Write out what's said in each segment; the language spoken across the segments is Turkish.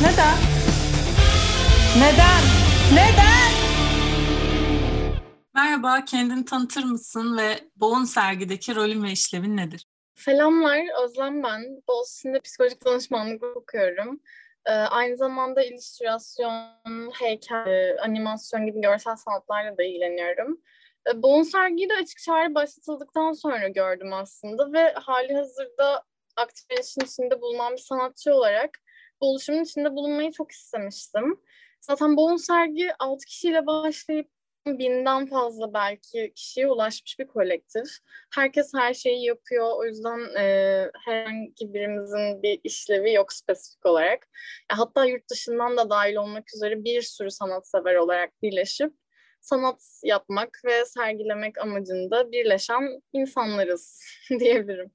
Neden? Neden? Neden? Merhaba, kendini tanıtır mısın ve Boğun sergideki rolün ve işlevin nedir? Selamlar, Özlem ben. Boğaziçi'nde psikolojik danışmanlık okuyorum. Ee, aynı zamanda illüstrasyon, heykel, animasyon gibi görsel sanatlarla da ilgileniyorum. Ee, Boğun sergiyi de açık çağrı başlatıldıktan sonra gördüm aslında ve hali hazırda aktif ilişkin içinde bulunan bir sanatçı olarak oluşumun içinde bulunmayı çok istemiştim. Zaten Boğun sergi 6 kişiyle başlayıp binden fazla belki kişiye ulaşmış bir kolektif. Herkes her şeyi yapıyor. O yüzden e, herhangi birimizin bir işlevi yok spesifik olarak. Hatta yurt dışından da dahil olmak üzere bir sürü sanatsever olarak birleşip sanat yapmak ve sergilemek amacında birleşen insanlarız diyebilirim.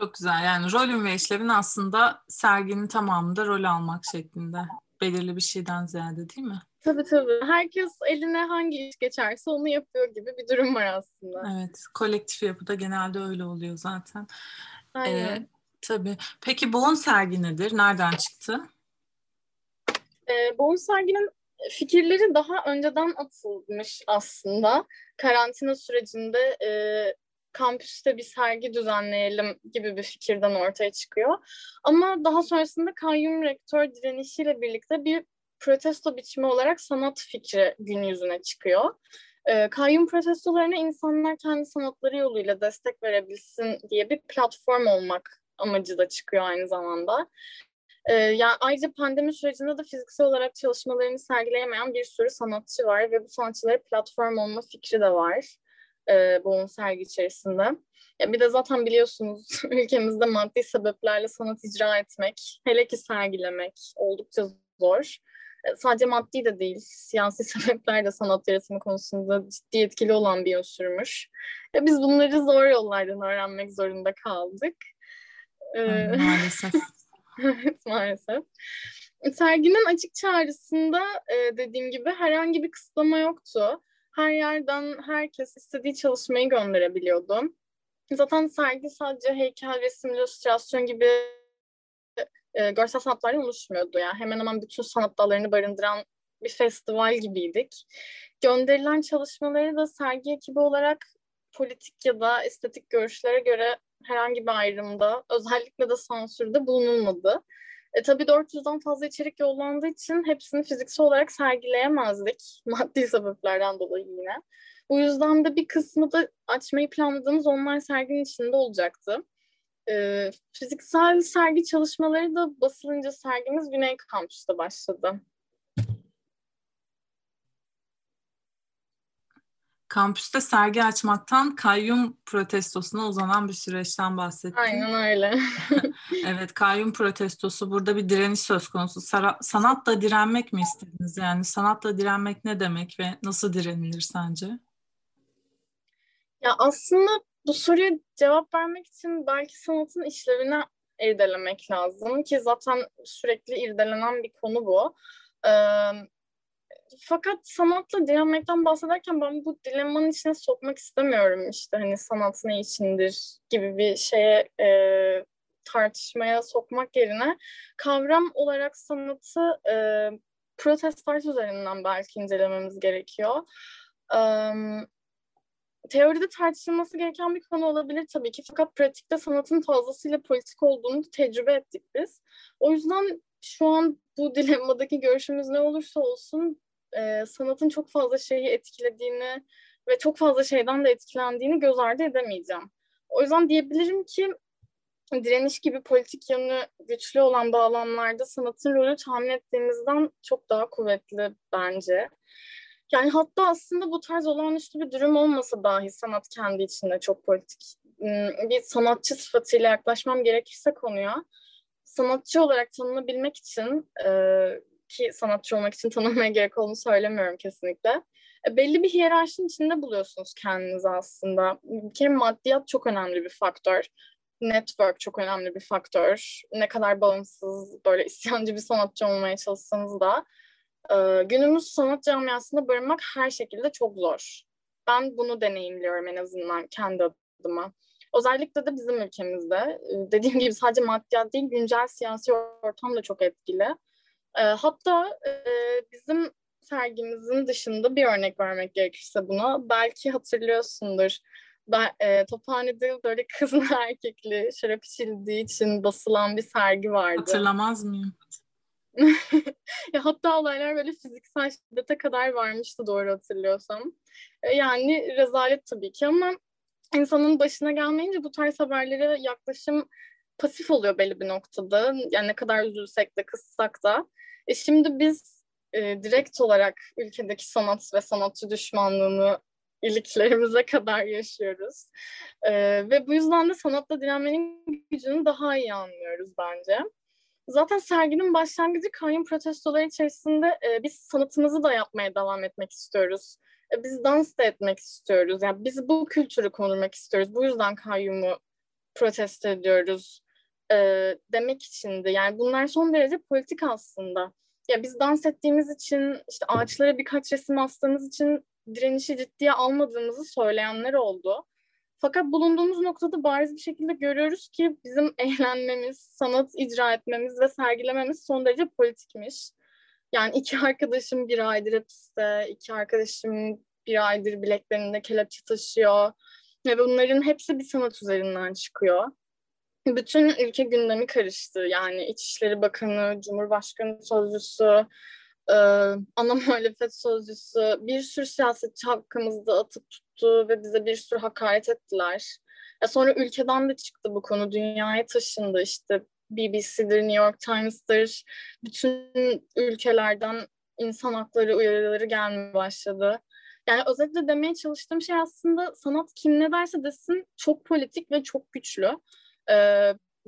Çok güzel. Yani rolün ve işlevin aslında serginin tamamında rol almak şeklinde. Belirli bir şeyden ziyade değil mi? Tabii tabii. Herkes eline hangi iş geçerse onu yapıyor gibi bir durum var aslında. Evet. Kolektif yapıda genelde öyle oluyor zaten. Aynen. Ee, tabii. Peki Boğun sergi nedir? Nereden çıktı? Ee, Boğun serginin fikirleri daha önceden atılmış aslında. Karantina sürecinde e, kampüste bir sergi düzenleyelim gibi bir fikirden ortaya çıkıyor. Ama daha sonrasında kayyum rektör direnişiyle birlikte bir protesto biçimi olarak sanat fikri gün yüzüne çıkıyor. E, kayyum protestolarına insanlar kendi sanatları yoluyla destek verebilsin diye bir platform olmak amacı da çıkıyor aynı zamanda. E, yani ayrıca pandemi sürecinde de fiziksel olarak çalışmalarını sergileyemeyen bir sürü sanatçı var ve bu sanatçılara platform olma fikri de var e, bu sergi içerisinde. Ya bir de zaten biliyorsunuz ülkemizde maddi sebeplerle sanat icra etmek, hele ki sergilemek oldukça zor. E, sadece maddi de değil, siyasi sebepler de sanat yaratımı konusunda ciddi etkili olan bir unsurmuş. E, biz bunları zor yollardan öğrenmek zorunda kaldık. E, maalesef. evet, maalesef. Serginin açık çağrısında dediğim gibi herhangi bir kısıtlama yoktu her yerden herkes istediği çalışmayı gönderebiliyordu. Zaten sergi sadece heykel, resim, illüstrasyon gibi e, görsel sanatlardan oluşmuyordu. Yani hemen hemen bütün sanat dallarını barındıran bir festival gibiydik. Gönderilen çalışmaları da sergi ekibi olarak politik ya da estetik görüşlere göre herhangi bir ayrımda, özellikle de sansürde bulunulmadı. E, tabii 400'den fazla içerik yollandığı için hepsini fiziksel olarak sergileyemezdik. Maddi sebeplerden dolayı yine. Bu yüzden de bir kısmı da açmayı planladığımız online serginin içinde olacaktı. E, fiziksel sergi çalışmaları da basılınca sergimiz Güney Kampüs'te başladı. Kampüste sergi açmaktan kayyum protestosuna uzanan bir süreçten bahsettim. Aynen öyle. evet, kayyum protestosu burada bir direniş söz konusu. sanatla direnmek mi istediniz? Yani sanatla direnmek ne demek ve nasıl direnilir sence? Ya aslında bu soruya cevap vermek için belki sanatın işlevine irdelemek lazım ki zaten sürekli irdelenen bir konu bu. Ee, fakat sanatla direnmekten bahsederken ben bu dilemmanın içine sokmak istemiyorum işte hani sanat ne içindir gibi bir şeye e, tartışmaya sokmak yerine kavram olarak sanatı e, protest art üzerinden belki incelememiz gerekiyor. E, teoride tartışılması gereken bir konu olabilir tabii ki fakat pratikte sanatın fazlasıyla politik olduğunu tecrübe ettik biz. O yüzden şu an bu dilemmadaki görüşümüz ne olursa olsun e, sanatın çok fazla şeyi etkilediğini ve çok fazla şeyden de etkilendiğini göz ardı edemeyeceğim. O yüzden diyebilirim ki direniş gibi politik yanı güçlü olan bağlamlarda sanatın rolü tahmin ettiğimizden çok daha kuvvetli bence. Yani hatta aslında bu tarz olağanüstü bir durum olmasa dahi sanat kendi içinde çok politik. Bir sanatçı sıfatıyla yaklaşmam gerekirse konuya, sanatçı olarak tanınabilmek için ki sanatçı olmak için tanınmaya gerek olduğunu söylemiyorum kesinlikle. E, belli bir hiyerarşinin içinde buluyorsunuz kendinizi aslında. Bir kere maddiyat çok önemli bir faktör. Network çok önemli bir faktör. Ne kadar bağımsız, böyle isyancı bir sanatçı olmaya çalışsanız da e, günümüz sanat camiasında barınmak her şekilde çok zor. Ben bunu deneyimliyorum en azından kendi adıma. Özellikle de bizim ülkemizde. E, dediğim gibi sadece maddiyat değil, güncel siyasi ortam da çok etkili E, hatta e, bizim sergimizin dışında bir örnek vermek gerekirse buna belki hatırlıyorsundur. Ben, e, Tophane'de böyle kızlı erkekli şarap içildiği için basılan bir sergi vardı. Hatırlamaz mıyım? ya hatta olaylar böyle fiziksel şiddete kadar varmıştı doğru hatırlıyorsam. E, yani rezalet tabii ki ama insanın başına gelmeyince bu tarz haberlere yaklaşım pasif oluyor belli bir noktada. Yani ne kadar üzülsek de kızsak da. E şimdi biz e, direkt olarak ülkedeki sanat ve sanatçı düşmanlığını iliklerimize kadar yaşıyoruz. E, ve bu yüzden de sanatla direnmenin gücünü daha iyi anlıyoruz bence. Zaten serginin başlangıcı kanyum protestoları içerisinde e, biz sanatımızı da yapmaya devam etmek istiyoruz. E, biz dans da etmek istiyoruz. Yani biz bu kültürü konurmak istiyoruz. Bu yüzden kayyumu protesto ediyoruz e, demek içindi. Yani bunlar son derece politik aslında. Ya biz dans ettiğimiz için, işte ağaçlara birkaç resim astığımız için direnişi ciddiye almadığımızı söyleyenler oldu. Fakat bulunduğumuz noktada bariz bir şekilde görüyoruz ki bizim eğlenmemiz, sanat icra etmemiz ve sergilememiz son derece politikmiş. Yani iki arkadaşım bir aydır hapiste, iki arkadaşım bir aydır bileklerinde kelepçe taşıyor. Ve bunların hepsi bir sanat üzerinden çıkıyor. Bütün ülke gündemi karıştı. Yani İçişleri Bakanı, Cumhurbaşkanı Sözcüsü, e, ana muhalefet sözcüsü bir sürü siyasetçi hakkımızda atıp tuttu ve bize bir sürü hakaret ettiler. Ya sonra ülkeden de çıktı bu konu. Dünyaya taşındı işte BBC'dir, New York Times'tir. Bütün ülkelerden insan hakları uyarıları gelmeye başladı. Yani özetle demeye çalıştığım şey aslında sanat kim ne derse desin çok politik ve çok güçlü.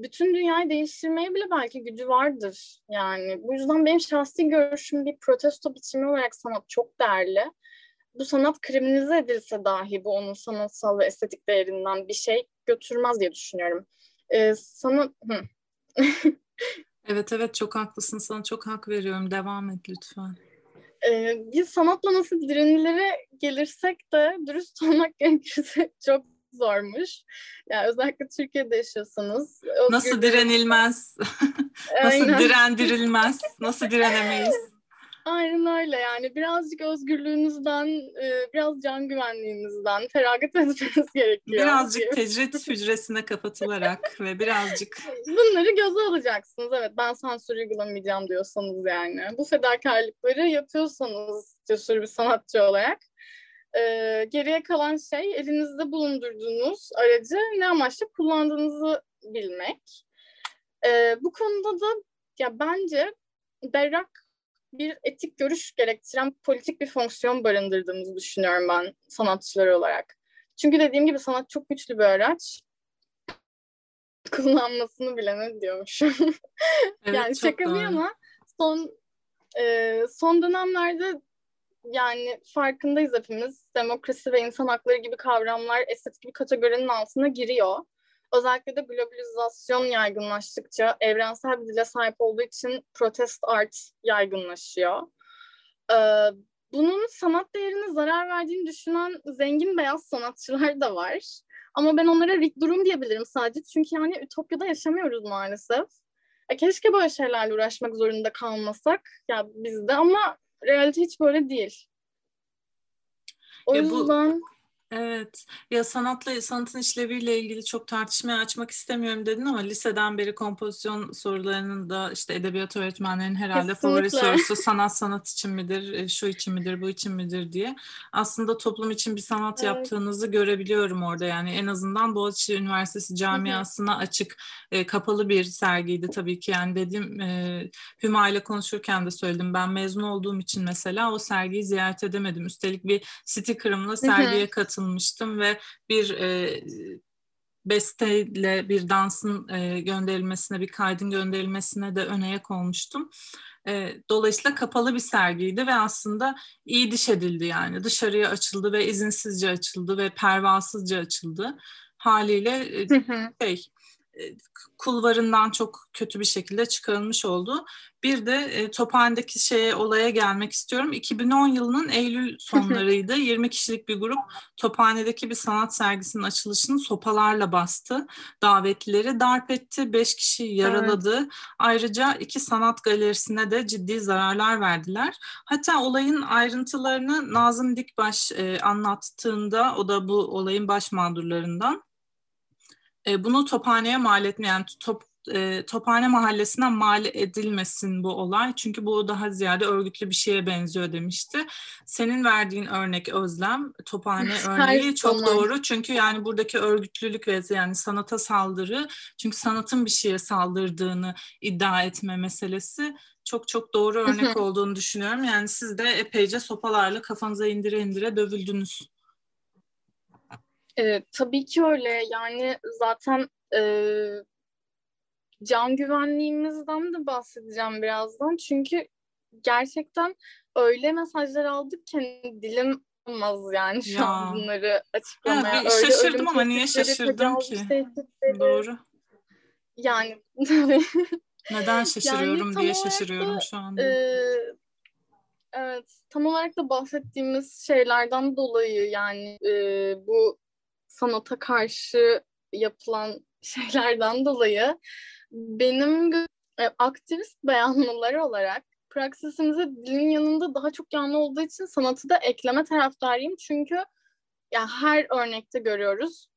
Bütün dünyayı değiştirmeye bile belki gücü vardır. Yani bu yüzden benim şahsi görüşüm bir protesto biçimi olarak sanat çok değerli. Bu sanat kriminalize edilse dahi bu onun sanatsal ve estetik değerinden bir şey götürmez diye düşünüyorum. Ee, sanat... evet evet çok haklısın. Sana çok hak veriyorum. Devam et lütfen. Ee, biz sanatla nasıl direnilere gelirsek de dürüst olmak gerekirse çok zormuş. Yani özellikle Türkiye'de yaşıyorsanız. Nasıl direnilmez? nasıl direndirilmez? Nasıl direnemeyiz? Aynen öyle yani birazcık özgürlüğünüzden, e, biraz can güvenliğinizden feragat etmeniz gerekiyor. Birazcık tecrit hücresine kapatılarak ve birazcık... Bunları göze alacaksınız. Evet ben sansür uygulamayacağım diyorsanız yani. Bu fedakarlıkları yapıyorsanız cesur bir sanatçı olarak e, geriye kalan şey elinizde bulundurduğunuz aracı ne amaçla kullandığınızı bilmek. E, bu konuda da ya bence berrak bir etik görüş gerektiren politik bir fonksiyon barındırdığımızı düşünüyorum ben sanatçılar olarak. Çünkü dediğim gibi sanat çok güçlü bir araç. Kullanmasını bilene diyormuşum. Evet, yani şaka bir yana son e, son dönemlerde yani farkındayız hepimiz. Demokrasi ve insan hakları gibi kavramlar estetik bir kategorinin altına giriyor. Özellikle de globalizasyon yaygınlaştıkça evrensel bir dile sahip olduğu için protest art yaygınlaşıyor. Ee, bunun sanat değerine zarar verdiğini düşünen zengin beyaz sanatçılar da var. Ama ben onlara rik durum diyebilirim sadece. Çünkü yani Ütopya'da yaşamıyoruz maalesef. E, keşke böyle şeylerle uğraşmak zorunda kalmasak ya bizde ama realite hiç böyle değil. O ya yüzden bu, Evet. Ya sanatla sanatın işleviyle ilgili çok tartışmaya açmak istemiyorum dedin ama liseden beri kompozisyon sorularının da işte edebiyat öğretmenlerinin herhalde Kesinlikle. favori sorusu sanat sanat için midir, e, şu için midir, bu için midir diye. Aslında toplum için bir sanat evet. yaptığınızı görebiliyorum orada. Yani en azından Boğaziçi Üniversitesi camiasına açık, e, kapalı bir sergiydi tabii ki. Yani dedim e, Hüma ile konuşurken de söyledim. Ben mezun olduğum için mesela o sergiyi ziyaret edemedim. Üstelik bir stickerımla sergiye katıldım katılmıştım ve bir e, besteyle bir dansın e, gönderilmesine, bir kaydın gönderilmesine de önayak olmuştum. E, dolayısıyla kapalı bir sergiydi ve aslında iyi diş edildi yani. Dışarıya açıldı ve izinsizce açıldı ve pervasızca açıldı. Haliyle e, şey kulvarından çok kötü bir şekilde çıkarılmış oldu. Bir de e, Tophane'deki şeye olaya gelmek istiyorum. 2010 yılının Eylül sonlarıydı. 20 kişilik bir grup Tophane'deki bir sanat sergisinin açılışını sopalarla bastı. Davetlileri darp etti. 5 kişi yaraladı. Evet. Ayrıca iki sanat galerisine de ciddi zararlar verdiler. Hatta olayın ayrıntılarını Nazım Dikbaş e, anlattığında o da bu olayın baş mağdurlarından e, bunu Tophane'ye mal etmeyen top, e, Tophane Mahallesi'ne mal edilmesin bu olay. Çünkü bu daha ziyade örgütlü bir şeye benziyor demişti. Senin verdiğin örnek Özlem, Tophane örneği çok doğru. Çünkü yani buradaki örgütlülük ve yani sanata saldırı, çünkü sanatın bir şeye saldırdığını iddia etme meselesi çok çok doğru örnek olduğunu düşünüyorum. Yani siz de epeyce sopalarla kafanıza indire indire dövüldünüz. E, tabii ki öyle. Yani zaten e, can güvenliğimizden de bahsedeceğim birazdan. Çünkü gerçekten öyle mesajlar aldık ki hani dilim olmaz yani şu ya. an bunları açıklamaya. Ha, öyle şaşırdım ama niye şaşırdım ki? Doğru. Yani Neden şaşırıyorum yani, diye şaşırıyorum da, şu anda. E, evet, tam olarak da bahsettiğimiz şeylerden dolayı yani e, bu sanata karşı yapılan şeylerden dolayı benim e, aktivist beyanlılar olarak praksisimize dilin yanında daha çok yanlı olduğu için sanatı da ekleme taraftarıyım. Çünkü ya her örnekte görüyoruz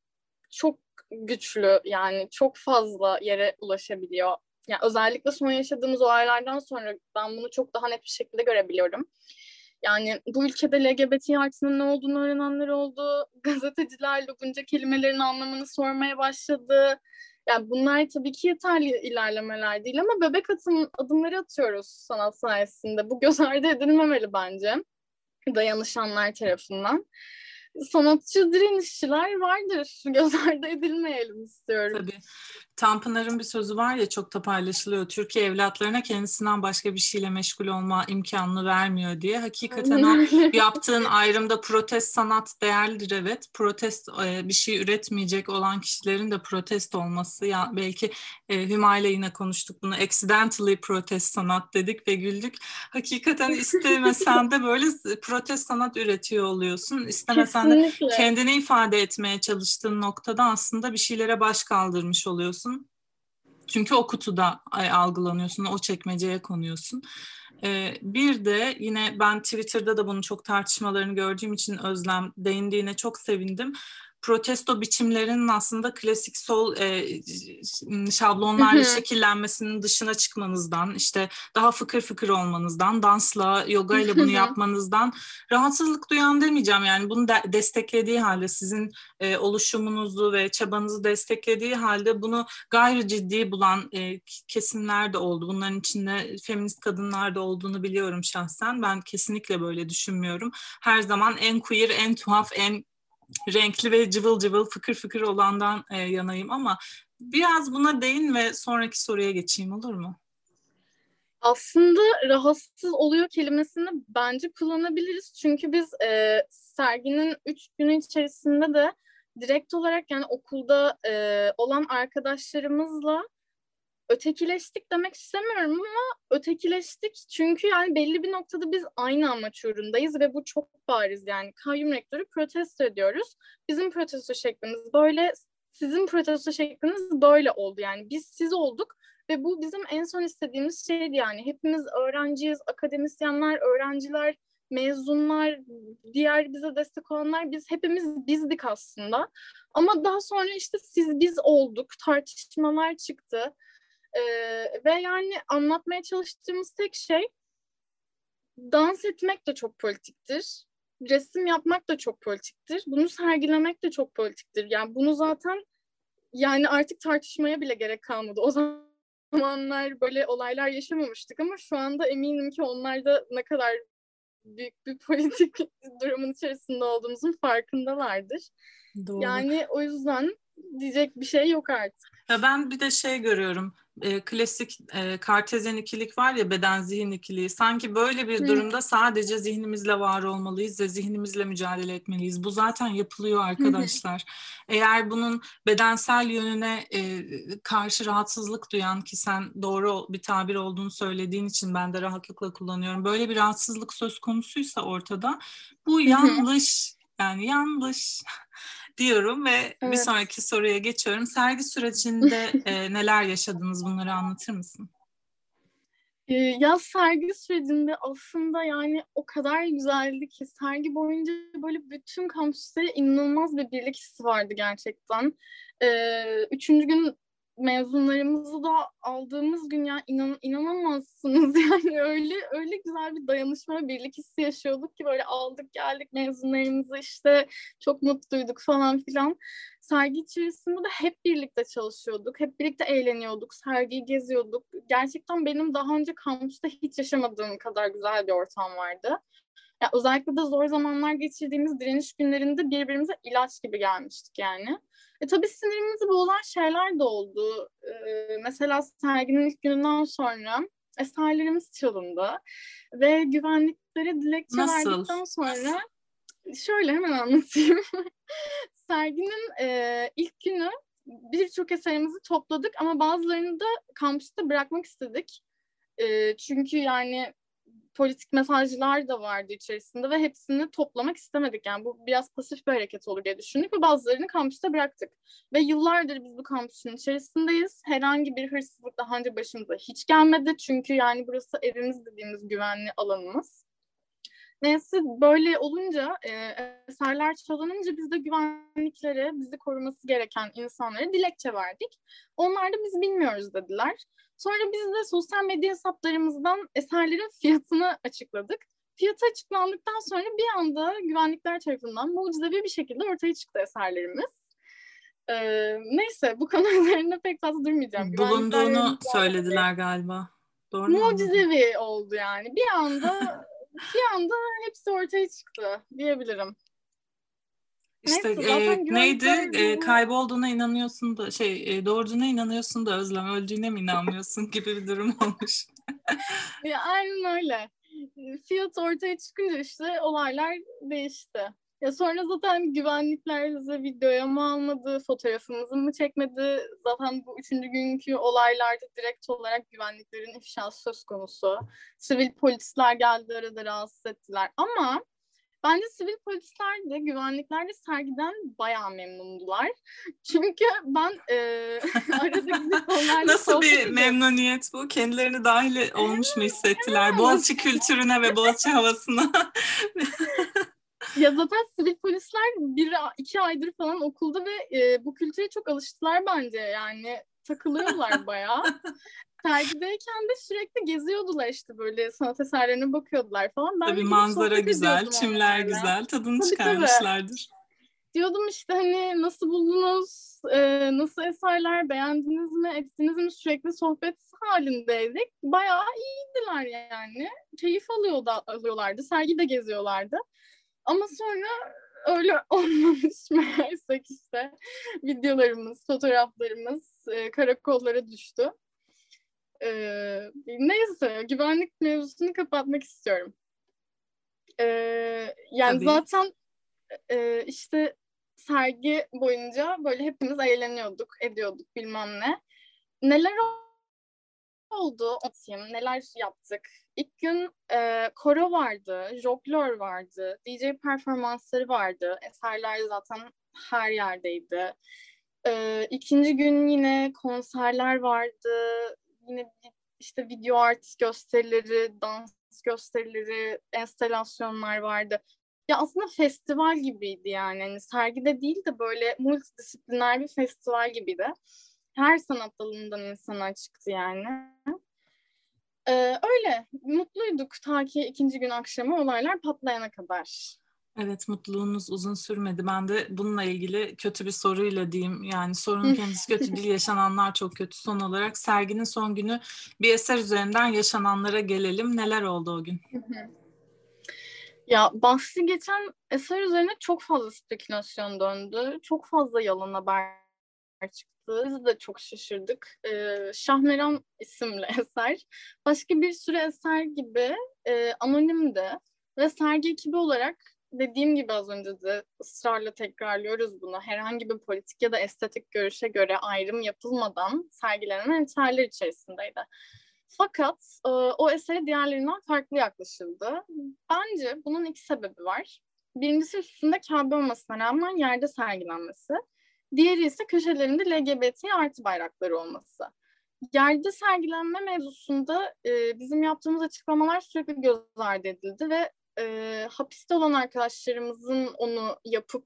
çok güçlü yani çok fazla yere ulaşabiliyor. Yani özellikle son yaşadığımız olaylardan sonra ben bunu çok daha net bir şekilde görebiliyorum. Yani bu ülkede LGBT artının ne olduğunu öğrenenler oldu. Gazeteciler bunca kelimelerin anlamını sormaya başladı. Yani bunlar tabii ki yeterli ilerlemeler değil ama bebek atım, adımları atıyoruz sanat sayesinde. Bu göz ardı edilmemeli bence dayanışanlar tarafından sanatçı direnişçiler vardır. Göz ardı edilmeyelim istiyorum. Tabii. Tanpınar'ın bir sözü var ya çok da paylaşılıyor. Türkiye evlatlarına kendisinden başka bir şeyle meşgul olma imkanını vermiyor diye. Hakikaten yaptığın ayrımda protest sanat değerlidir evet. Protest e, bir şey üretmeyecek olan kişilerin de protest olması. Ya belki e, yine konuştuk bunu. Accidentally protest sanat dedik ve güldük. Hakikaten istemesen de böyle protest sanat üretiyor oluyorsun. İstemesen de kendini ifade etmeye çalıştığın noktada aslında bir şeylere baş kaldırmış oluyorsun oluyorsun. Çünkü o kutuda algılanıyorsun, o çekmeceye konuyorsun. Ee, bir de yine ben Twitter'da da bunun çok tartışmalarını gördüğüm için Özlem değindiğine çok sevindim protesto biçimlerinin aslında klasik sol e, şablonlarla şekillenmesinin dışına çıkmanızdan, işte daha fıkır fıkır olmanızdan, dansla, yoga ile bunu yapmanızdan rahatsızlık duyan demeyeceğim. Yani bunu de, desteklediği halde sizin e, oluşumunuzu ve çabanızı desteklediği halde bunu gayri ciddi bulan e, kesimler de oldu. Bunların içinde feminist kadınlar da olduğunu biliyorum şahsen. Ben kesinlikle böyle düşünmüyorum. Her zaman en queer, en tuhaf, en renkli ve cıvıl cıvıl fıkır fıkır olandan e, yanayım ama biraz buna değin ve sonraki soruya geçeyim olur mu? Aslında rahatsız oluyor kelimesini bence kullanabiliriz. Çünkü biz e, serginin üç günü içerisinde de direkt olarak yani okulda e, olan arkadaşlarımızla ötekileştik demek istemiyorum ama ötekileştik çünkü yani belli bir noktada biz aynı amaç uğrundayız ve bu çok bariz yani kayyum rektörü protesto ediyoruz. Bizim protesto şeklimiz böyle, sizin protesto şekliniz böyle oldu yani biz siz olduk ve bu bizim en son istediğimiz şeydi yani hepimiz öğrenciyiz, akademisyenler, öğrenciler, mezunlar, diğer bize destek olanlar biz hepimiz bizdik aslında. Ama daha sonra işte siz biz olduk, tartışmalar çıktı. Ee, ve yani anlatmaya çalıştığımız tek şey dans etmek de çok politiktir. Resim yapmak da çok politiktir. Bunu sergilemek de çok politiktir. Yani bunu zaten yani artık tartışmaya bile gerek kalmadı. O zamanlar böyle olaylar yaşamamıştık ama şu anda eminim ki onlar da ne kadar büyük bir politik durumun içerisinde olduğumuzun farkındalardır. Doğru. Yani o yüzden diyecek bir şey yok artık. Ya ben bir de şey görüyorum. E, klasik e, kartezyen ikilik var ya beden zihin ikiliği. Sanki böyle bir durumda sadece zihnimizle var olmalıyız ve zihnimizle mücadele etmeliyiz. Bu zaten yapılıyor arkadaşlar. Eğer bunun bedensel yönüne e, karşı rahatsızlık duyan ki sen doğru bir tabir olduğunu söylediğin için ben de rahatlıkla kullanıyorum. Böyle bir rahatsızlık söz konusuysa ortada bu yanlış. Yani yanlış diyorum ve evet. bir sonraki soruya geçiyorum. Sergi sürecinde e, neler yaşadınız bunları anlatır mısın? Ee, ya sergi sürecinde aslında yani o kadar güzeldi ki sergi boyunca böyle bütün kampüste inanılmaz bir birlik hissi vardı gerçekten. Ee, üçüncü gün mezunlarımızı da aldığımız gün ya inan, inanamazsınız yani öyle öyle güzel bir dayanışma birlik hissi yaşıyorduk ki böyle aldık geldik mezunlarımızı işte çok mutluyduk falan filan. Sergi içerisinde de hep birlikte çalışıyorduk. Hep birlikte eğleniyorduk. Sergiyi geziyorduk. Gerçekten benim daha önce kampüste hiç yaşamadığım kadar güzel bir ortam vardı. Ya özellikle de zor zamanlar geçirdiğimiz direniş günlerinde birbirimize ilaç gibi gelmiştik yani. E tabii sinirimizi bozan şeyler de oldu. Ee, mesela serginin ilk gününden sonra eserlerimiz çalındı ve güvenliklere dilekçe Nasıl? verdikten sonra şöyle hemen anlatayım. Serginin e, ilk günü birçok eserimizi topladık ama bazılarını da kampüste bırakmak istedik. E, çünkü yani politik mesajlar da vardı içerisinde ve hepsini toplamak istemedik. Yani bu biraz pasif bir hareket olur diye düşündük ve bazılarını kampüste bıraktık. Ve yıllardır biz bu kampüsün içerisindeyiz. Herhangi bir hırsızlık daha önce başımıza hiç gelmedi. Çünkü yani burası evimiz dediğimiz güvenli alanımız. Neyse böyle olunca e, eserler çalınınca biz de güvenliklere, bizi koruması gereken insanlara dilekçe verdik. Onlar da biz bilmiyoruz dediler. Sonra biz de sosyal medya hesaplarımızdan eserlerin fiyatını açıkladık. Fiyatı açıklandıktan sonra bir anda güvenlikler tarafından mucizevi bir şekilde ortaya çıktı eserlerimiz. Ee, neyse bu konu üzerinde pek fazla durmayacağım. Bulunduğunu söylediler galiba. Doğru mucizevi oldu yani. Bir anda bir anda hepsi ortaya çıktı diyebilirim. İşte e, neydi? E, kaybolduğuna inanıyorsun da şey e, doğurduğuna inanıyorsun da Özlem öldüğüne mi inanmıyorsun gibi bir durum olmuş. ya, aynen öyle. Fiyat ortaya çıkınca işte olaylar değişti. Ya sonra zaten güvenlikler bize videoya mı almadı, fotoğrafımızı mı çekmedi? Zaten bu üçüncü günkü olaylarda direkt olarak güvenliklerin ifşası söz konusu. Sivil polisler geldi arada rahatsız ettiler. Ama Bence sivil polisler de güvenlikler de sergiden bayağı memnundular. Çünkü ben e, arada gidip onlarla Nasıl bir edip... memnuniyet bu? Kendilerini dahil olmuş mu hissettiler? Boğaziçi kültürüne ve Boğaziçi havasına. ya zaten sivil polisler bir iki aydır falan okulda ve e, bu kültüre çok alıştılar bence yani takılıyorlar bayağı sergideyken de sürekli geziyordular işte böyle sanat eserlerine bakıyordular falan. Ben tabii manzara güzel, çimler onlarla. güzel, tadını tabii, çıkarmışlardır. Tabii. Diyordum işte hani nasıl buldunuz, e, nasıl eserler, beğendiniz mi, ettiniz mi sürekli sohbet halindeydik. Bayağı iyiydiler yani. Keyif alıyordu, alıyorlardı, sergide geziyorlardı. Ama sonra öyle olmamış meğersek işte videolarımız, fotoğraflarımız e, karakollara düştü. Ee, neyse güvenlik mevzusunu kapatmak istiyorum. Ee, yani Tabii. zaten e, işte sergi boyunca böyle hepimiz eğleniyorduk, ediyorduk bilmem ne. Neler oldu atayım, neler yaptık. İlk gün e, koro vardı, jonglör vardı, DJ performansları vardı. Eserler zaten her yerdeydi. E, ikinci gün yine konserler vardı, yine işte video art gösterileri, dans gösterileri, enstalasyonlar vardı. Ya aslında festival gibiydi yani. yani sergide değil de böyle multidisipliner bir festival gibiydi. Her sanat dalından insanlar çıktı yani. Ee, öyle mutluyduk ta ki ikinci gün akşamı olaylar patlayana kadar. Evet mutluluğunuz uzun sürmedi. Ben de bununla ilgili kötü bir soruyla diyeyim. Yani sorunun kendisi kötü değil, yaşananlar çok kötü. Son olarak serginin son günü bir eser üzerinden yaşananlara gelelim. Neler oldu o gün? Ya bahsi geçen eser üzerine çok fazla spekülasyon döndü. Çok fazla yalan haber çıktı. Biz de çok şaşırdık. E, Şahmeran isimli eser. Başka bir sürü eser gibi e, anonimdi. Ve sergi ekibi olarak dediğim gibi az önce de ısrarla tekrarlıyoruz bunu. Herhangi bir politik ya da estetik görüşe göre ayrım yapılmadan sergilenen eserler içerisindeydi. Fakat e, o esere diğerlerinden farklı yaklaşıldı. Bence bunun iki sebebi var. Birincisi üstünde Kabe olmasına rağmen yerde sergilenmesi. Diğeri ise köşelerinde LGBT artı bayrakları olması. Yerde sergilenme mevzusunda e, bizim yaptığımız açıklamalar sürekli göz ardı edildi ve e, hapiste olan arkadaşlarımızın onu yapıp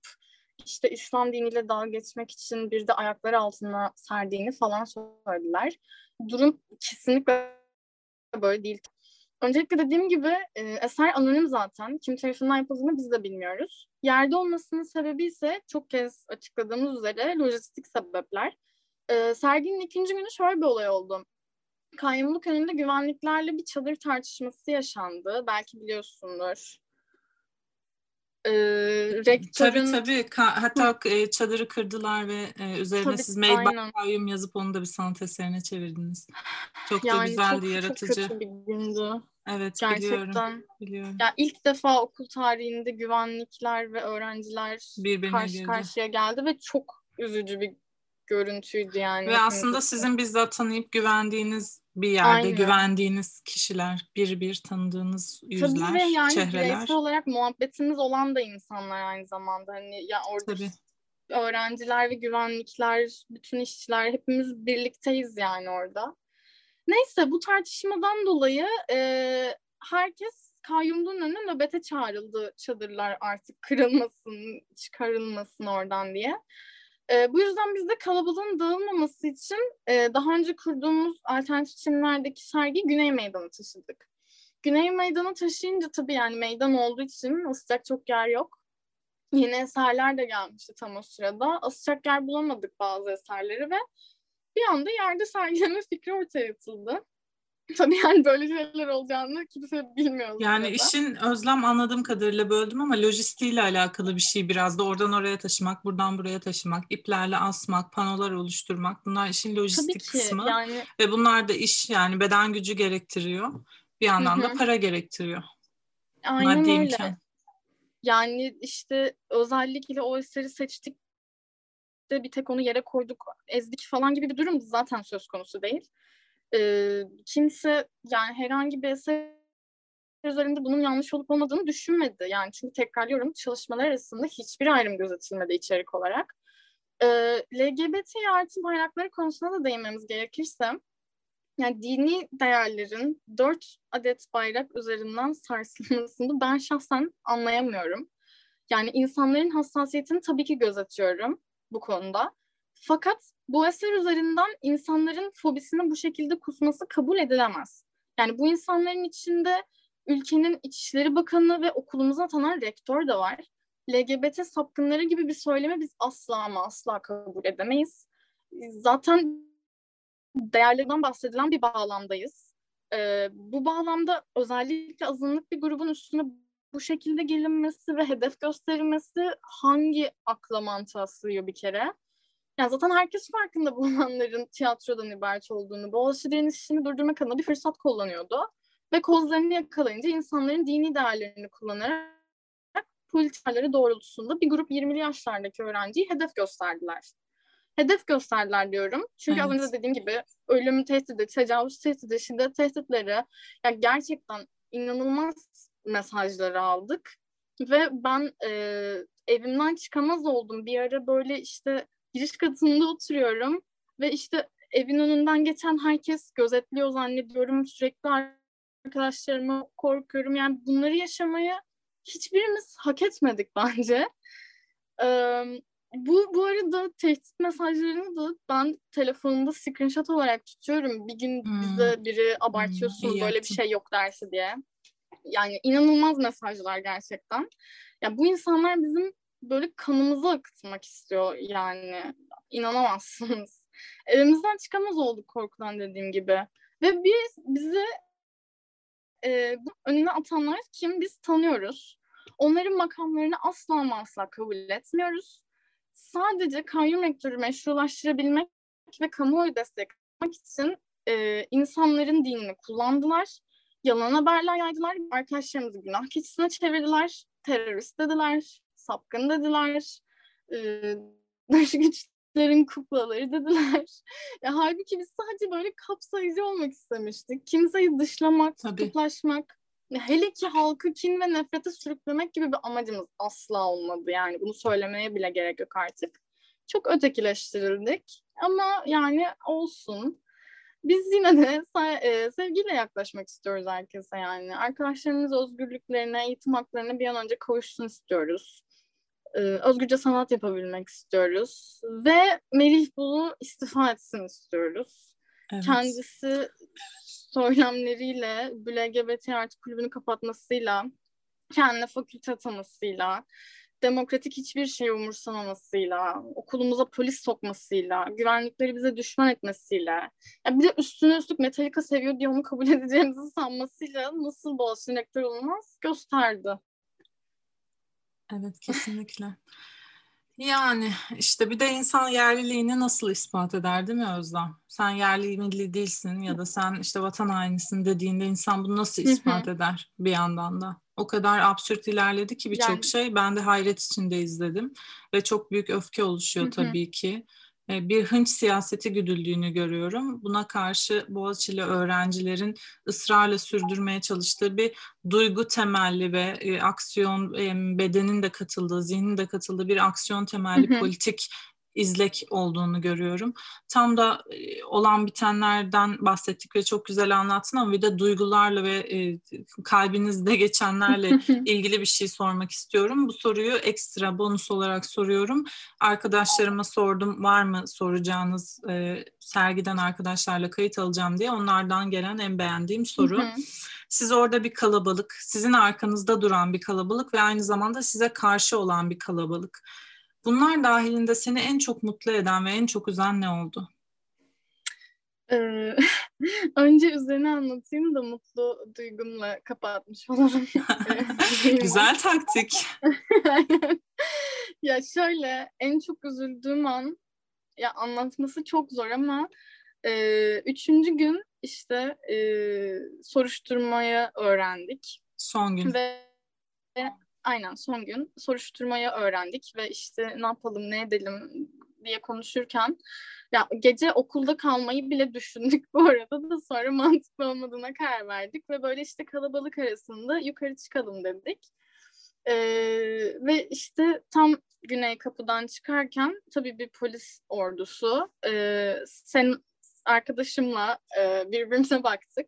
işte İslam diniyle dalga geçmek için bir de ayakları altına serdiğini falan söylediler. Durum kesinlikle böyle değil. Öncelikle dediğim gibi e, eser anonim zaten. Kim tarafından yapıldığını biz de bilmiyoruz. Yerde olmasının sebebi ise çok kez açıkladığımız üzere lojistik sebepler. E, serginin ikinci günü şöyle bir olay oldu. Kayyumluk önünde güvenliklerle bir çadır tartışması yaşandı. Belki biliyorsundur. Ee, rektörün... Tabii tabii. Ka- hatta e, çadırı kırdılar ve e, üzerine tabii, siz Made by Kayyum yazıp onu da bir sanat eserine çevirdiniz. Çok yani da güzeldi, çok, yaratıcı. Çok kötü bir gündü. Evet Gerçekten. biliyorum. biliyorum. Ya ilk defa okul tarihinde güvenlikler ve öğrenciler Birbirine karşı girdi. karşıya geldi ve çok üzücü bir görüntüydü yani. Ve aslında sizin bizzat tanıyıp güvendiğiniz bir yerde Aynen. güvendiğiniz kişiler, bir bir tanıdığınız yüzler, Tabii ve yani çehreler. bireysel olarak muhabbetiniz olan da insanlar aynı zamanda. Hani ya orada Tabii. öğrenciler ve güvenlikler, bütün işçiler hepimiz birlikteyiz yani orada. Neyse bu tartışmadan dolayı e, herkes kayyumluğun önüne nöbete çağrıldı çadırlar artık kırılmasın, çıkarılmasın oradan diye. E, bu yüzden biz de kalabalığın dağılmaması için e, daha önce kurduğumuz alternatif çimlerdeki sergi Güney Meydanı taşıdık. Güney Meydanı taşıyınca tabii yani meydan olduğu için asacak çok yer yok. Yeni eserler de gelmişti tam o sırada. Asacak yer bulamadık bazı eserleri ve bir anda yerde sergileme fikri ortaya atıldı. Tabii yani böyle şeyler olacağını kimse bilmiyor. Yani işin özlem anladığım kadarıyla böldüm ama lojistiğiyle alakalı bir şey biraz da oradan oraya taşımak, buradan buraya taşımak, iplerle asmak, panolar oluşturmak bunlar işin lojistik ki, kısmı. Yani... Ve bunlar da iş yani beden gücü gerektiriyor. Bir yandan da para gerektiriyor. Aynen Maddi öyle. Imkan. Yani işte özellikle o eseri seçtik de bir tek onu yere koyduk, ezdik falan gibi bir durum zaten söz konusu değil e, kimse yani herhangi bir eser üzerinde bunun yanlış olup olmadığını düşünmedi. Yani çünkü tekrarlıyorum çalışmalar arasında hiçbir ayrım gözetilmedi içerik olarak. E, LGBT artı bayrakları konusuna da değinmemiz gerekirse yani dini değerlerin dört adet bayrak üzerinden sarsılmasını ben şahsen anlayamıyorum. Yani insanların hassasiyetini tabii ki gözetiyorum bu konuda. Fakat bu eser üzerinden insanların fobisini bu şekilde kusması kabul edilemez. Yani bu insanların içinde ülkenin İçişleri Bakanı ve okulumuza atanan rektör de var. LGBT sapkınları gibi bir söyleme biz asla ama asla kabul edemeyiz. Zaten değerlerden bahsedilen bir bağlamdayız. Ee, bu bağlamda özellikle azınlık bir grubun üstüne bu şekilde gelinmesi ve hedef gösterilmesi hangi akla mantığa sığıyor bir kere? Yani zaten herkes farkında bu olanların tiyatrodan ibaret olduğunu, Boğaziçi direnişini durdurmak adına bir fırsat kullanıyordu. Ve kozlarını yakalayınca insanların dini değerlerini kullanarak politikaları doğrultusunda bir grup 20'li yaşlardaki öğrenciyi hedef gösterdiler. Hedef gösterdiler diyorum. Çünkü evet. az önce dediğim gibi ölüm tehdidi, tecavüz tehdidi, şiddet tehditleri yani gerçekten inanılmaz mesajları aldık. Ve ben e, evimden çıkamaz oldum. Bir ara böyle işte giriş katında oturuyorum ve işte evin önünden geçen herkes gözetliyor zannediyorum. Sürekli arkadaşlarıma korkuyorum. Yani bunları yaşamayı hiçbirimiz hak etmedik bence. Ee, bu bu arada tehdit mesajlarını da ben telefonumda screenshot olarak tutuyorum. Bir gün hmm. bize biri abartıyorsun hmm, böyle bir şey yok dersi diye. Yani inanılmaz mesajlar gerçekten. Ya yani bu insanlar bizim böyle kanımızı akıtmak istiyor yani. İnanamazsınız. Evimizden çıkamaz olduk korkudan dediğim gibi. Ve biz bizi e, önüne atanlar kim biz tanıyoruz. Onların makamlarını asla asla kabul etmiyoruz. Sadece kayyum rektörü meşrulaştırabilmek ve kamuoyu desteklemek için e, insanların dinini kullandılar. Yalan haberler yaydılar. Arkadaşlarımızı günah keçisine çevirdiler. Terörist dediler. Sapkın dediler. E, dış güçlerin kuklaları dediler. Ya, halbuki biz sadece böyle kapsayıcı olmak istemiştik. Kimseyi dışlamak, Tabii. kutuplaşmak, hele ki halkı kin ve nefrete sürüklemek gibi bir amacımız asla olmadı. Yani bunu söylemeye bile gerek yok artık. Çok ötekileştirildik ama yani olsun. Biz yine de e, sevgiyle yaklaşmak istiyoruz herkese yani. Arkadaşlarımız özgürlüklerine, eğitim haklarına bir an önce kavuşsun istiyoruz. Ee, özgürce sanat yapabilmek istiyoruz. Ve Melih Bulu istifa etsin istiyoruz. Evet. Kendisi söylemleriyle LGBT artı kulübünü kapatmasıyla, kendine fakülte atamasıyla, demokratik hiçbir şey umursamamasıyla, okulumuza polis sokmasıyla, güvenlikleri bize düşman etmesiyle, yani bir de üstüne üstlük Metallica seviyor diye onu kabul edeceğimizi sanmasıyla nasıl Boğaziçi rektör olmaz gösterdi. Evet kesinlikle. Yani işte bir de insan yerliliğini nasıl ispat eder değil mi Özlem? Sen yerli milli değilsin ya da sen işte vatan hainisin dediğinde insan bunu nasıl ispat eder bir yandan da? O kadar absürt ilerledi ki birçok yani. şey. Ben de hayret içinde izledim ve çok büyük öfke oluşuyor tabii ki. E, bir hınç siyaseti güdüldüğünü görüyorum. Buna karşı Boğaziçi'li öğrencilerin ısrarla sürdürmeye çalıştığı bir duygu temelli ve e, aksiyon e, bedenin de katıldığı, zihnin de katıldığı bir aksiyon temelli politik izlek olduğunu görüyorum. Tam da e, olan bitenlerden bahsettik ve çok güzel anlattın ama bir de duygularla ve e, kalbinizde geçenlerle ilgili bir şey sormak istiyorum. Bu soruyu ekstra bonus olarak soruyorum. Arkadaşlarıma sordum var mı soracağınız e, sergiden arkadaşlarla kayıt alacağım diye. Onlardan gelen en beğendiğim soru. Siz orada bir kalabalık, sizin arkanızda duran bir kalabalık ve aynı zamanda size karşı olan bir kalabalık. Bunlar dahilinde seni en çok mutlu eden ve en çok üzen ne oldu? Ee, önce üzerine anlatayım da mutlu duygumla kapatmış olalım. Güzel taktik. ya şöyle en çok üzüldüğüm an ya anlatması çok zor ama e, üçüncü gün işte e, soruşturmaya öğrendik. Son gün. Ve aynen son gün soruşturmayı öğrendik ve işte ne yapalım ne edelim diye konuşurken ya gece okulda kalmayı bile düşündük bu arada da sonra mantıklı olmadığına karar verdik ve böyle işte kalabalık arasında yukarı çıkalım dedik. Ee, ve işte tam güney kapıdan çıkarken tabii bir polis ordusu e, sen arkadaşımla e, birbirimize baktık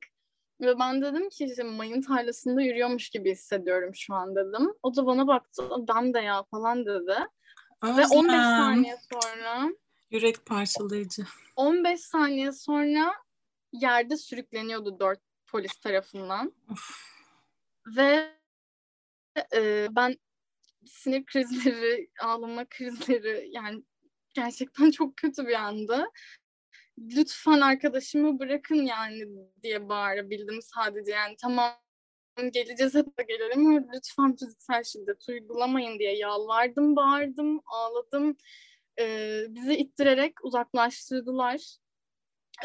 ve ben dedim ki işte mayın tarlasında yürüyormuş gibi hissediyorum şu an dedim. O da bana baktı ben de ya falan dedi. Özlem. Ve 15 saniye sonra yürek parçalayıcı. 15 saniye sonra yerde sürükleniyordu dört polis tarafından. Of. Ve e, ben sinir krizleri, ağlama krizleri yani gerçekten çok kötü bir anda lütfen arkadaşımı bırakın yani diye bağırabildim sadece yani tamam geleceğiz hep de gelelim lütfen fiziksel şiddet uygulamayın diye yalvardım, bağırdım, ağladım. Ee, bizi ittirerek uzaklaştırdılar.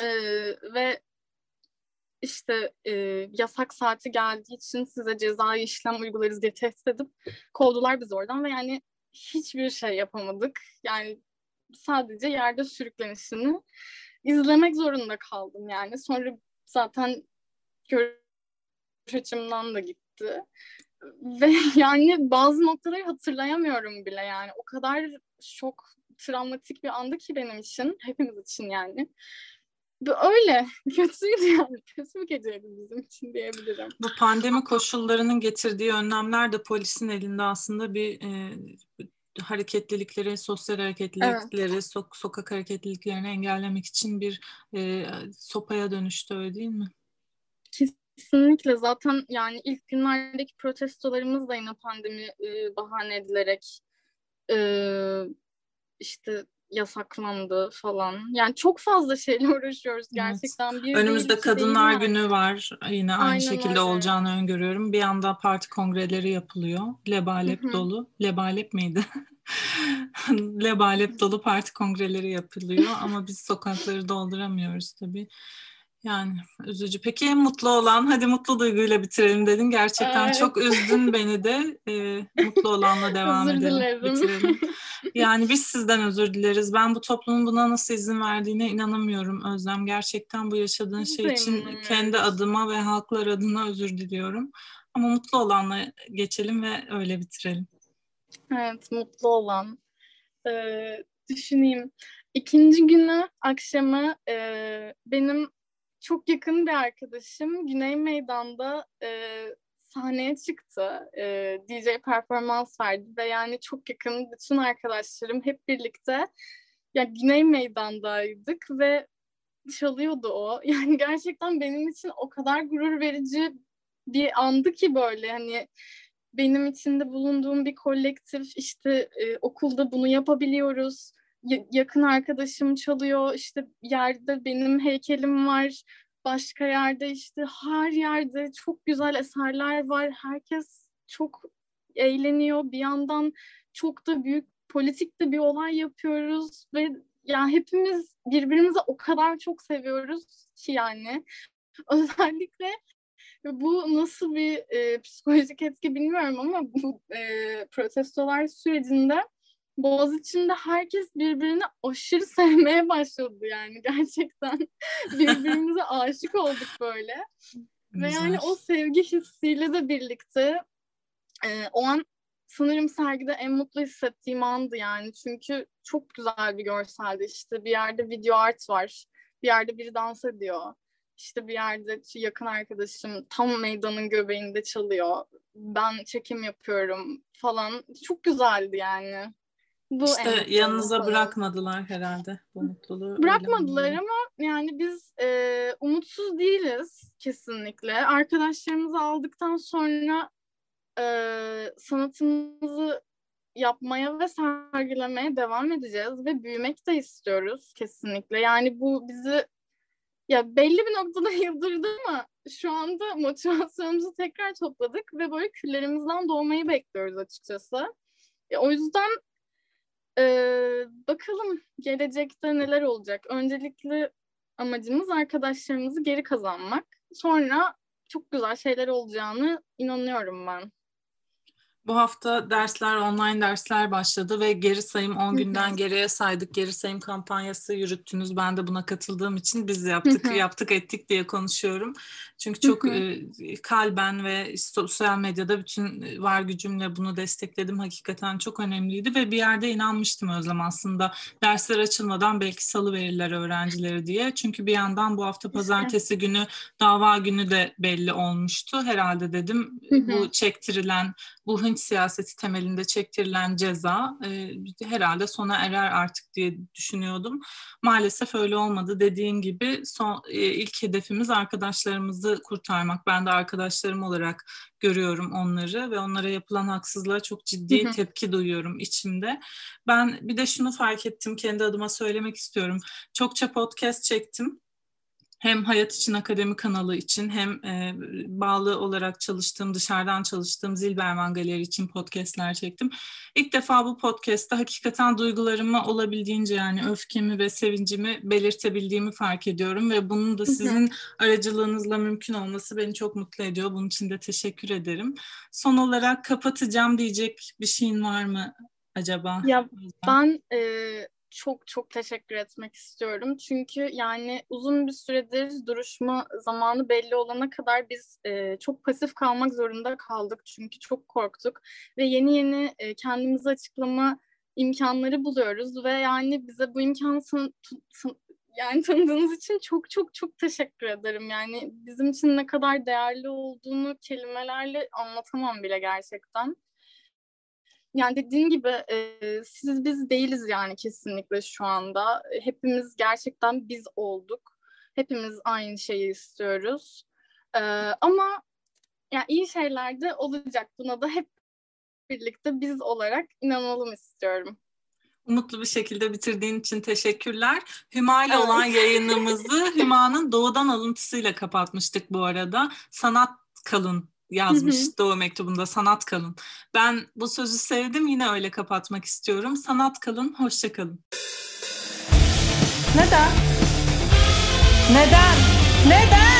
Ee, ve işte e, yasak saati geldiği için size cezai işlem uygularız diye tehdit edip kovdular bizi oradan ve yani hiçbir şey yapamadık. Yani sadece yerde sürüklenişini izlemek zorunda kaldım yani. Sonra zaten görüş açımdan da gitti. Ve yani bazı noktaları hatırlayamıyorum bile yani. O kadar şok, travmatik bir andı ki benim için, hepimiz için yani. Öyle. Kötüydü yani. Kötü bir geceydi bizim için diyebilirim. Bu pandemi koşullarının getirdiği önlemler de polisin elinde aslında bir e, hareketlilikleri, sosyal hareketlilikleri, evet. sok sokak hareketliliklerini engellemek için bir e, sopaya dönüştü öyle değil mi? Kesinlikle zaten yani ilk günlerdeki protestolarımız da yine pandemi e, bahane edilerek e, işte yasaklandı falan. Yani çok fazla şeyle uğraşıyoruz gerçekten. Evet. Bir Önümüzde Kadınlar Günü var. Yine aynı Aynen şekilde öyle. olacağını öngörüyorum. Bir anda parti kongreleri yapılıyor. Lebalep Hı-hı. dolu. Lebalep miydi? lebalep dolu parti kongreleri yapılıyor ama biz sokakları dolduramıyoruz tabii. Yani üzücü. Peki mutlu olan, hadi mutlu duyguyla bitirelim dedin. Gerçekten evet. çok üzdün beni de. Ee, mutlu olanla devam özür edelim, dilerim. bitirelim. Yani biz sizden özür dileriz. Ben bu toplumun buna nasıl izin verdiğine inanamıyorum Özlem. Gerçekten bu yaşadığın şey için kendi adıma ve halklar adına özür diliyorum. Ama mutlu olanla geçelim ve öyle bitirelim. Evet, mutlu olan. Ee, düşüneyim. İkinci günü akşamı e, benim çok yakın bir arkadaşım Güney Meydan'da e, sahneye çıktı. E, DJ performans verdi ve yani çok yakın bütün arkadaşlarım hep birlikte ya Güney Meydan'daydık ve çalıyordu o. Yani gerçekten benim için o kadar gurur verici bir andı ki böyle hani benim içinde bulunduğum bir kolektif işte e, okulda bunu yapabiliyoruz yakın arkadaşım çalıyor işte yerde benim heykelim var başka yerde işte her yerde çok güzel eserler var. Herkes çok eğleniyor. Bir yandan çok da büyük politik de bir olay yapıyoruz ve yani hepimiz birbirimizi o kadar çok seviyoruz ki yani. Özellikle bu nasıl bir e, psikolojik etki bilmiyorum ama bu e, protestolar sürecinde Boğaziçi'nde herkes birbirini aşırı sevmeye başladı yani gerçekten. Birbirimize aşık olduk böyle. Ve yani o sevgi hissiyle de birlikte e, o an sanırım sergide en mutlu hissettiğim andı yani. Çünkü çok güzel bir görseldi. İşte bir yerde video art var. Bir yerde biri dans ediyor. İşte bir yerde yakın arkadaşım tam meydanın göbeğinde çalıyor. Ben çekim yapıyorum falan. Çok güzeldi yani. Bu işte yanınıza falan. bırakmadılar herhalde bu mutluluğu. Bırakmadılar ama yani biz e, umutsuz değiliz kesinlikle. Arkadaşlarımızı aldıktan sonra e, sanatımızı yapmaya ve sergilemeye devam edeceğiz ve büyümek de istiyoruz kesinlikle. Yani bu bizi ya belli bir noktada yıldırdı ama şu anda motivasyonumuzu tekrar topladık ve böyle küllerimizden doğmayı bekliyoruz açıkçası. E, o yüzden ee, bakalım gelecekte neler olacak. Öncelikli amacımız arkadaşlarımızı geri kazanmak. Sonra çok güzel şeyler olacağını inanıyorum ben. Bu hafta dersler, online dersler başladı ve geri sayım 10 günden geriye saydık. Geri sayım kampanyası yürüttünüz. Ben de buna katıldığım için biz yaptık, yaptık ettik diye konuşuyorum. Çünkü çok e, kalben ve sosyal medyada bütün var gücümle bunu destekledim. Hakikaten çok önemliydi ve bir yerde inanmıştım Özlem aslında. Dersler açılmadan belki salı verirler öğrencileri diye. Çünkü bir yandan bu hafta pazartesi günü dava günü de belli olmuştu. Herhalde dedim bu çektirilen bu hınç siyaseti temelinde çektirilen ceza e, herhalde sona erer artık diye düşünüyordum. Maalesef öyle olmadı. Dediğin gibi son e, ilk hedefimiz arkadaşlarımızı kurtarmak. Ben de arkadaşlarım olarak görüyorum onları ve onlara yapılan haksızlığa çok ciddi tepki duyuyorum içimde. Ben bir de şunu fark ettim kendi adıma söylemek istiyorum. Çokça podcast çektim hem Hayat için Akademi kanalı için hem e, bağlı olarak çalıştığım, dışarıdan çalıştığım Zilberman Galeri için podcastler çektim. İlk defa bu podcast'ta hakikaten duygularımı olabildiğince yani öfkemi ve sevincimi belirtebildiğimi fark ediyorum ve bunun da sizin aracılığınızla mümkün olması beni çok mutlu ediyor. Bunun için de teşekkür ederim. Son olarak kapatacağım diyecek bir şeyin var mı acaba? Ya ben e, çok çok teşekkür etmek istiyorum. Çünkü yani uzun bir süredir duruşma zamanı belli olana kadar biz e, çok pasif kalmak zorunda kaldık. Çünkü çok korktuk ve yeni yeni e, kendimizi açıklama imkanları buluyoruz ve yani bize bu imkanı yani tanıdığınız için çok çok çok teşekkür ederim. Yani bizim için ne kadar değerli olduğunu kelimelerle anlatamam bile gerçekten yani dediğin gibi e, siz biz değiliz yani kesinlikle şu anda. Hepimiz gerçekten biz olduk. Hepimiz aynı şeyi istiyoruz. E, ama yani iyi şeyler de olacak. Buna da hep birlikte biz olarak inanalım istiyorum. Umutlu bir şekilde bitirdiğin için teşekkürler. Hüma ile evet. olan yayınımızı Hüma'nın doğudan alıntısıyla kapatmıştık bu arada. Sanat kalın yazmış hı hı. Doğu Mektubu'nda sanat kalın. Ben bu sözü sevdim yine öyle kapatmak istiyorum. Sanat kalın, hoşça kalın. Neden? Neden? Neden?